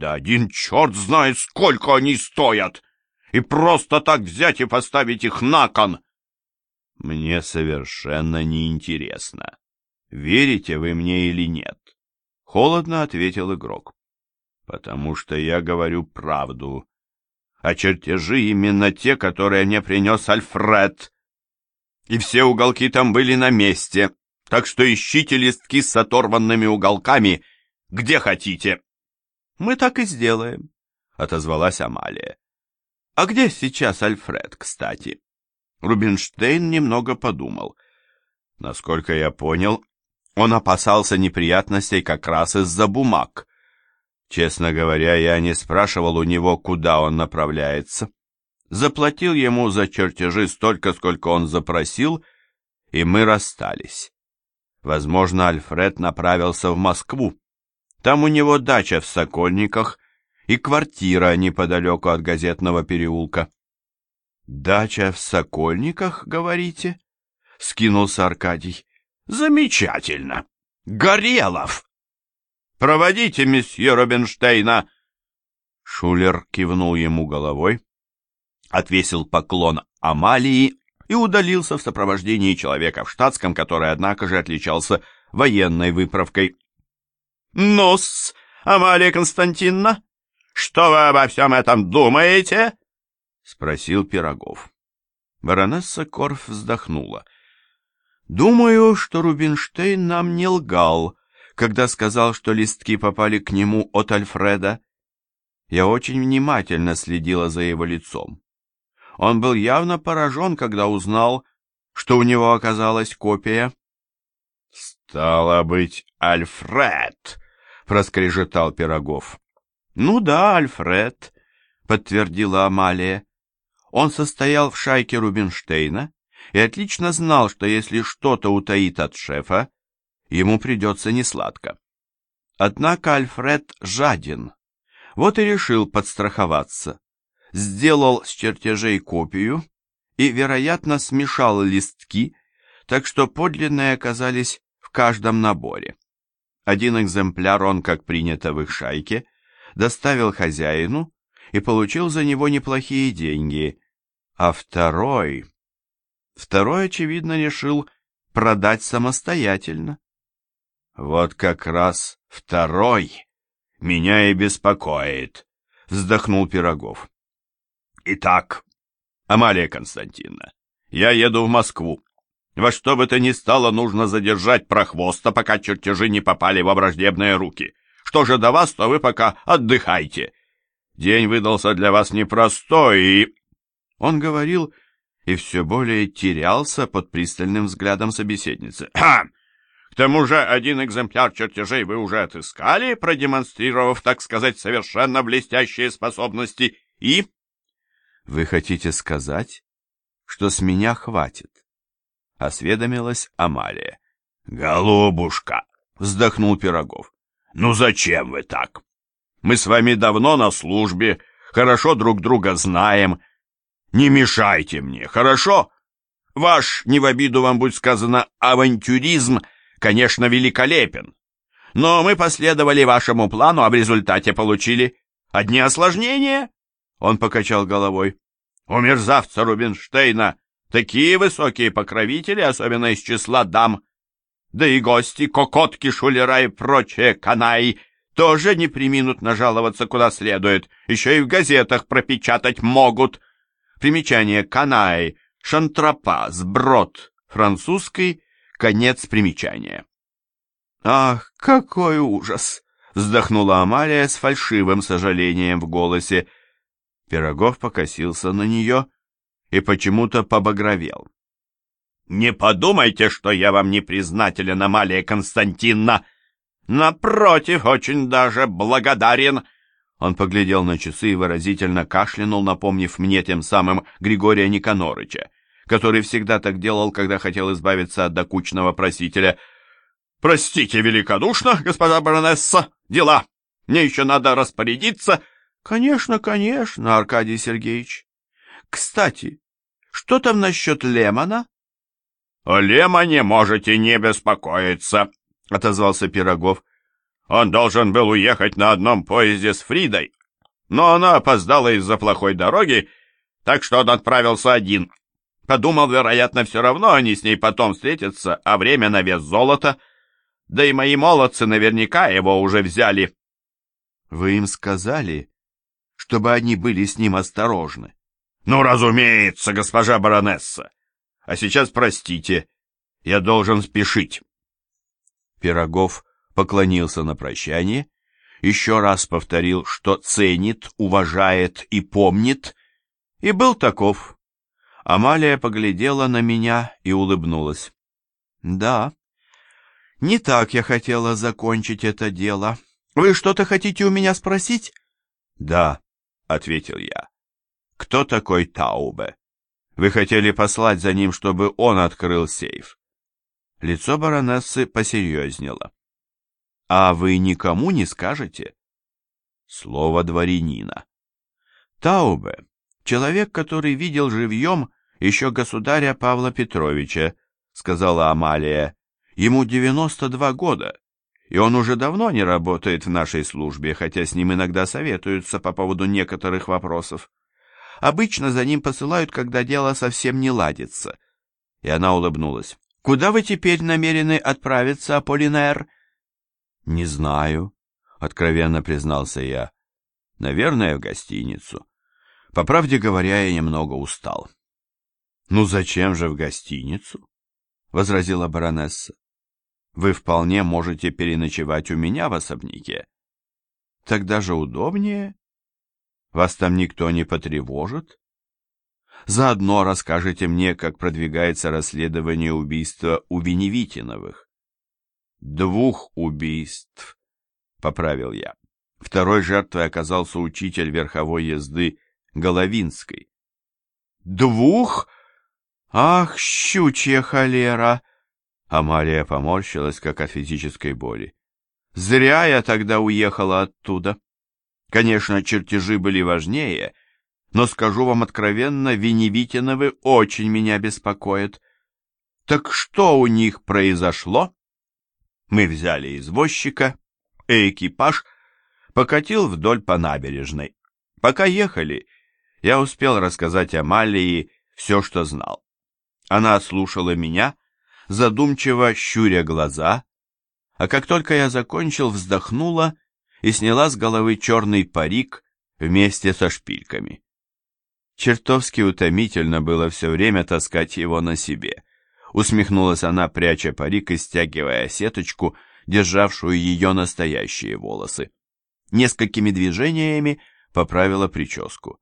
Да один черт знает, сколько они стоят! И просто так взять и поставить их на кон!» «Мне совершенно неинтересно, верите вы мне или нет?» Холодно ответил игрок. «Потому что я говорю правду, а чертежи именно те, которые мне принес Альфред. И все уголки там были на месте, так что ищите листки с оторванными уголками, где хотите». «Мы так и сделаем», — отозвалась Амалия. «А где сейчас Альфред, кстати?» Рубинштейн немного подумал. Насколько я понял, он опасался неприятностей как раз из-за бумаг. Честно говоря, я не спрашивал у него, куда он направляется. Заплатил ему за чертежи столько, сколько он запросил, и мы расстались. Возможно, Альфред направился в Москву. Там у него дача в Сокольниках и квартира неподалеку от газетного переулка. «Дача в Сокольниках, говорите?» — скинулся Аркадий. «Замечательно! Горелов!» «Проводите месье Робинштейна!» Шулер кивнул ему головой, отвесил поклон Амалии и удалился в сопровождении человека в штатском, который, однако же, отличался военной выправкой. «Ну-с, Амалия Константиновна, что вы обо всем этом думаете?» — спросил Пирогов. Баронесса Корф вздохнула. «Думаю, что Рубинштейн нам не лгал, когда сказал, что листки попали к нему от Альфреда. Я очень внимательно следила за его лицом. Он был явно поражен, когда узнал, что у него оказалась копия. «Стало быть, Альфред!» — проскрежетал Пирогов. «Ну да, Альфред», — подтвердила Амалия. Он состоял в шайке Рубинштейна и отлично знал, что если что-то утаит от шефа, ему придется несладко. Однако Альфред жаден, вот и решил подстраховаться сделал с чертежей копию и, вероятно, смешал листки, так что подлинные оказались в каждом наборе. Один экземпляр он, как принято в их шайке, доставил хозяину и получил за него неплохие деньги, а второй... Второй, очевидно, решил продать самостоятельно. Вот как раз второй меня и беспокоит, вздохнул Пирогов. Итак, Амалия Константиновна, я еду в Москву. Во что бы то ни стало, нужно задержать прохвоста, пока чертежи не попали во враждебные руки. Что же до вас, то вы пока отдыхайте. День выдался для вас непростой, и...» Он говорил и все более терялся под пристальным взглядом собеседницы. «Ха! К тому же один экземпляр чертежей вы уже отыскали, продемонстрировав, так сказать, совершенно блестящие способности, и «Вы хотите сказать, что с меня хватит?» — осведомилась Амалия. «Голубушка!» — вздохнул Пирогов. «Ну зачем вы так? Мы с вами давно на службе, хорошо друг друга знаем. Не мешайте мне, хорошо? Ваш, не в обиду вам будет сказано, авантюризм, конечно, великолепен. Но мы последовали вашему плану, а в результате получили одни осложнения. Он покачал головой. У мерзавца Рубинштейна такие высокие покровители, особенно из числа дам. Да и гости, кокотки, шулера и прочие канаи тоже не приминут нажаловаться куда следует, еще и в газетах пропечатать могут. Примечание канаи, шантропа, сброд, французский, конец примечания. «Ах, какой ужас!» — вздохнула Амалия с фальшивым сожалением в голосе. Пирогов покосился на нее и почему-то побагровел. «Не подумайте, что я вам не признателен, Амалия Константиновна! Напротив, очень даже благодарен!» Он поглядел на часы и выразительно кашлянул, напомнив мне тем самым Григория Никанорыча, который всегда так делал, когда хотел избавиться от докучного просителя. «Простите великодушно, господа баронесса, дела! Мне еще надо распорядиться, Конечно, конечно, Аркадий Сергеевич. Кстати, что там насчет Лемона? О Лемоне можете не беспокоиться, отозвался Пирогов. Он должен был уехать на одном поезде с Фридой, но она опоздала из-за плохой дороги, так что он отправился один. Подумал, вероятно, все равно они с ней потом встретятся, а время на вес золота. Да и мои молодцы наверняка его уже взяли. Вы им сказали, чтобы они были с ним осторожны? Ну, разумеется, госпожа баронесса. А сейчас простите, я должен спешить. Пирогов поклонился на прощание, еще раз повторил, что ценит, уважает и помнит, и был таков. Амалия поглядела на меня и улыбнулась. «Да, не так я хотела закончить это дело. Вы что-то хотите у меня спросить?» «Да», — ответил я. «Кто такой Таубе? Вы хотели послать за ним, чтобы он открыл сейф?» Лицо баронессы посерьезнело. «А вы никому не скажете?» Слово дворянина. Таубе Человек, который видел живьем еще государя Павла Петровича, сказала Амалия. Ему 92 года, и он уже давно не работает в нашей службе, хотя с ним иногда советуются по поводу некоторых вопросов. Обычно за ним посылают, когда дело совсем не ладится. И она улыбнулась. «Куда вы теперь намерены отправиться, Аполлинер?» «Не знаю», — откровенно признался я. «Наверное, в гостиницу. По правде говоря, я немного устал. «Ну зачем же в гостиницу?» — возразила баронесса. «Вы вполне можете переночевать у меня в особняке. Тогда же удобнее. Вас там никто не потревожит. Заодно расскажете мне, как продвигается расследование убийства у Веневитиновых». «Двух убийств», — поправил я. Второй жертвой оказался учитель верховой езды Головинской. «Двух? Ах, щучья холера!» Амалия поморщилась, как от физической боли. «Зря я тогда уехала оттуда. Конечно, чертежи были важнее, но скажу вам откровенно, Веневитиновы очень меня беспокоят. Так что у них произошло?» Мы взяли извозчика, и экипаж покатил вдоль по набережной. Пока ехали, я успел рассказать Амалии все, что знал. Она слушала меня, задумчиво щуря глаза, а как только я закончил, вздохнула и сняла с головы черный парик вместе со шпильками. Чертовски утомительно было все время таскать его на себе. Усмехнулась она, пряча парик и стягивая сеточку, державшую ее настоящие волосы. Несколькими движениями поправила прическу.